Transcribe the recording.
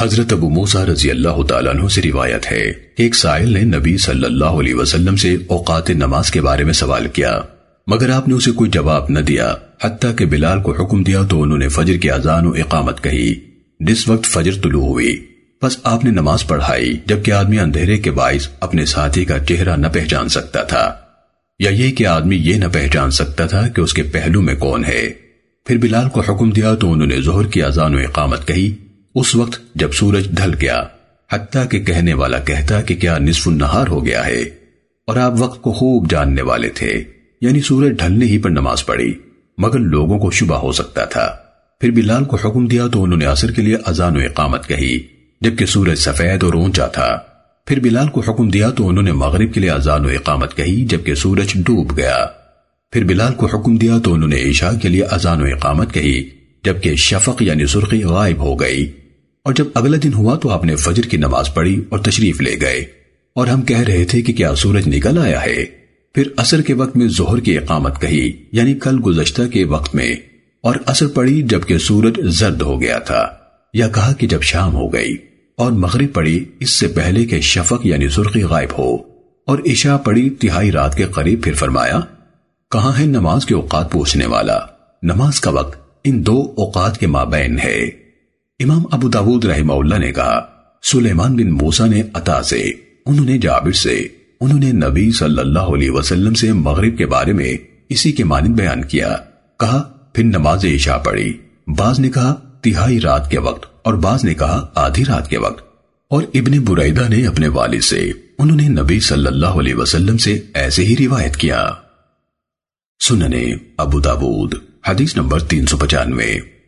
حضرت ابو موسیٰ رضی اللہ تعالیٰ عنہ سے روایت ہے۔ کہ ایک سائل نے نبی صلی اللہ علیہ وسلم سے اوقات نماز کے بارے میں سوال کیا۔ مگر آپ نے اسے کوئی جواب نہ دیا۔ حتیٰ کہ بلال کو حکم دیا تو انہوں نے فجر کی اذان و اقامت کہی۔ جس وقت فجر طلوع ہوئی بس آپ نے نماز پڑھائی، جبکہ آدمی اندھیرے کے باعث اپنے ساتھی کا چہرہ نہ پہچان سکتا تھا۔ یا یہ کہ آدمی یہ نہ پہچان سکتا تھا کہ اس کے پہلو میں کون ہے۔ پھر بلال کو حکم دیا تو انہوں نے ظہر کی اذان و اقامت کہی۔ اس وقت جب سورج ڈھل گیا، حتیٰ کہ کہنے والا کہتا کہ کیا نصف النہار ہو گیا ہے، اور آپ وقت کو خوب جاننے والے تھے یعنی سورج ڈھلنے ہی پر نماز پڑھی، مگر لوگوں کو شبہ ہو سکتا تھا۔ پھر بلال کو حکم دیا تو انہوں نے عصر کے لیے اذان و اقامت کہی، جبکہ سورج سفید اور اونچا تھا۔ پھر بلال کو حکم دیا تو انہوں نے مغرب کے لیے اذان و اقامت کہی، جبکہ سورج ڈوب گیا۔ پھر بلال کو حکم دیا تو انہوں نے عشاء کے لیے اذان و اقامت کہی، جبکہ شفق یعنی سرخی غائب ہو گئی۔ اور جب اگلا دن ہوا تو آپ نے فجر کی نماز پڑھی اور تشریف لے گئے اور ہم کہہ رہے تھے کہ کیا سورج نکل آیا ہے۔ پھر اثر کے وقت میں زہر کی اقامت کہی یعنی کل گزشتہ کے وقت میں، اور اثر پڑی جبکہ سورج زرد ہو گیا تھا، یا کہا کہ جب شام ہو گئی، اور مغرب پڑی اس سے پہلے کہ شفق یعنی سرخی غائب ہو، اور عشاء پڑی تہائی رات کے قریب پھر فرمایا، کہاں ہے نماز کے اوقات پوچھنے والا؟ نماز کا وقت ان دو اوقات کے مابین ہے۔ امام ابو داود رحمہ اللہ نے کہا، سلیمان بن موسیٰ نے عطا سے، انہوں نے جابر سے، انہوں نے نبی صلی اللہ علیہ وسلم سے مغرب کے بارے میں اسی کے مانند بیان کیا۔ کہا، پھر نماز عشاء پڑی بعض نے کہا، تہائی رات کے وقت، اور بعض نے کہا، آدھی رات کے وقت۔ اور ابن برائدہ نے اپنے والد سے، انہوں نے نبی صلی اللہ علیہ وسلم سے ایسے ہی روایت کیا۔ سننے ابو داود، حدیث نمبر تین سو پچانوے۔